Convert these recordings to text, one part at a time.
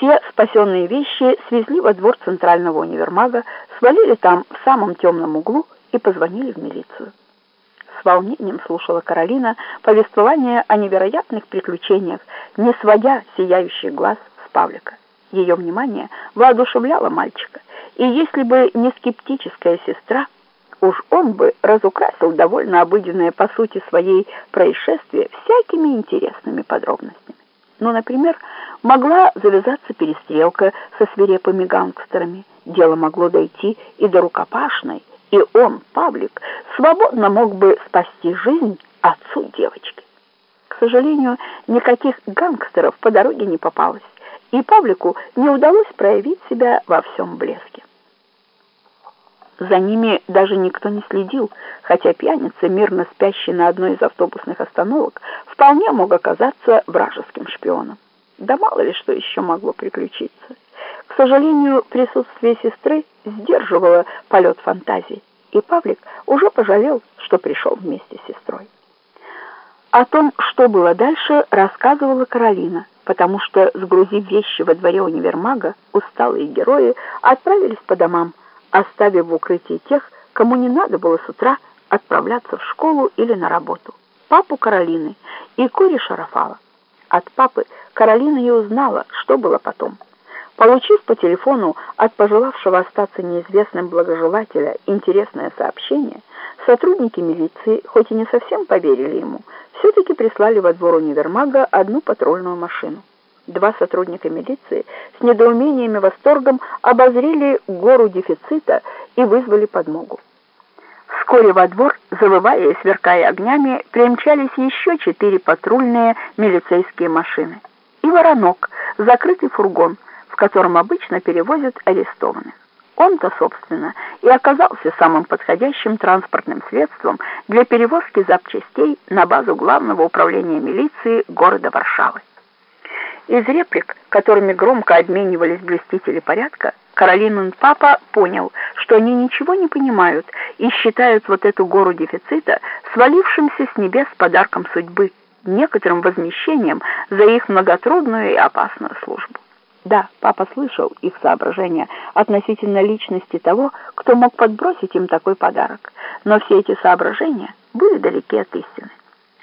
Все спасенные вещи свезли во двор центрального универмага, свалили там в самом темном углу и позвонили в милицию. С волнением слушала Каролина повествование о невероятных приключениях, не сводя сияющий глаз с Павлика. Ее внимание воодушевляло мальчика, и если бы не скептическая сестра, уж он бы разукрасил довольно обыденное по сути своей происшествие всякими интересными подробностями. Ну, например, могла завязаться перестрелка со свирепыми гангстерами. Дело могло дойти и до рукопашной, и он, Павлик, свободно мог бы спасти жизнь отцу девочки. К сожалению, никаких гангстеров по дороге не попалось, и Павлику не удалось проявить себя во всем блеске. За ними даже никто не следил, хотя пьяница, мирно спящий на одной из автобусных остановок, вполне мог оказаться вражеским шпионом. Да мало ли что еще могло приключиться. К сожалению, присутствие сестры сдерживало полет фантазии, и Павлик уже пожалел, что пришел вместе с сестрой. О том, что было дальше, рассказывала Каролина, потому что, сгрузив вещи во дворе универмага, усталые герои отправились по домам, оставив в укрытии тех, кому не надо было с утра отправляться в школу или на работу. Папу Каролины и Кори Шарафала. От папы Каролина и узнала, что было потом. Получив по телефону от пожелавшего остаться неизвестным благожелателя интересное сообщение, сотрудники милиции, хоть и не совсем поверили ему, все-таки прислали во двор универмага одну патрульную машину. Два сотрудника милиции с недоумением и восторгом обозрели гору дефицита и вызвали подмогу. Вскоре во двор, завывая и сверкая огнями, примчались еще четыре патрульные милицейские машины. И воронок, закрытый фургон, в котором обычно перевозят арестованных. Он-то, собственно, и оказался самым подходящим транспортным средством для перевозки запчастей на базу Главного управления милиции города Варшавы. Из реплик, которыми громко обменивались блюстители порядка, Каролинин папа понял, что они ничего не понимают и считают вот эту гору дефицита свалившимся с небес подарком судьбы, некоторым возмещением за их многотрудную и опасную службу. Да, папа слышал их соображения относительно личности того, кто мог подбросить им такой подарок, но все эти соображения были далеки от истины.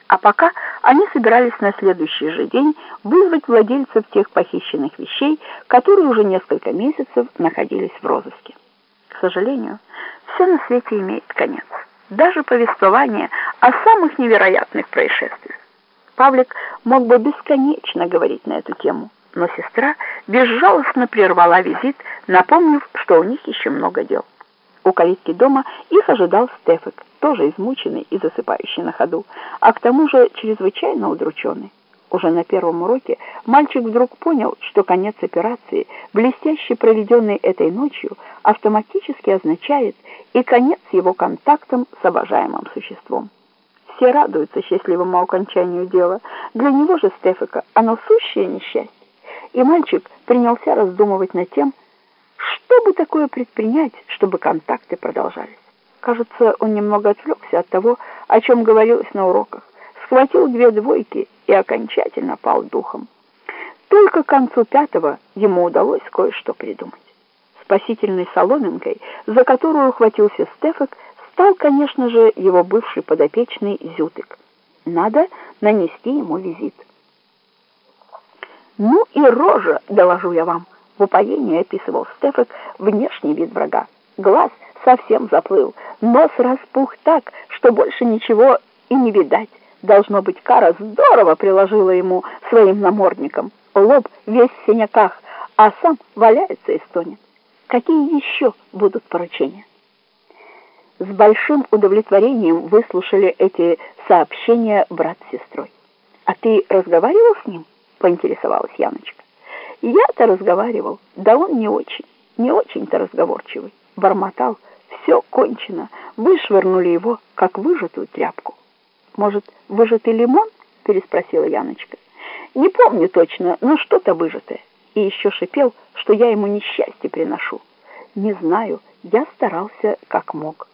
А пока они собирались на следующий же день вызвать владельцев тех похищенных вещей, которые уже несколько месяцев находились в розыске. К сожалению, все на свете имеет конец. Даже повествование о самых невероятных происшествиях. Павлик мог бы бесконечно говорить на эту тему, но сестра безжалостно прервала визит, напомнив, что у них еще много дел. У калитки дома их ожидал Стефик, тоже измученный и засыпающий на ходу, а к тому же чрезвычайно удрученный. Уже на первом уроке мальчик вдруг понял, что конец операции, блестяще проведенной этой ночью, автоматически означает и конец его контактам с обожаемым существом. Все радуются счастливому окончанию дела. Для него же, Стефика, оно сущее несчастье. И мальчик принялся раздумывать над тем, что бы такое предпринять, чтобы контакты продолжались? Кажется, он немного отвлекся от того, о чем говорилось на уроках, схватил две двойки и окончательно пал духом. Только к концу пятого ему удалось кое-что придумать. Спасительной соломинкой, за которую ухватился Стефак, стал, конечно же, его бывший подопечный Зютык. Надо нанести ему визит. «Ну и рожа, доложу я вам!» В упоении описывал Стефак внешний вид врага. Глаз совсем заплыл, нос распух так, что больше ничего и не видать. Должно быть, Кара здорово приложила ему своим намордником. Лоб весь в синяках, а сам валяется и стонет. Какие еще будут поручения? С большим удовлетворением выслушали эти сообщения брат с сестрой. «А ты разговаривал с ним?» — поинтересовалась Яночка. Я-то разговаривал, да он не очень, не очень-то разговорчивый. Бормотал, все кончено, вышвырнули его, как выжатую тряпку. Может, выжатый лимон? Переспросила Яночка. Не помню точно, но что-то выжатое. И еще шипел, что я ему несчастье приношу. Не знаю, я старался как мог.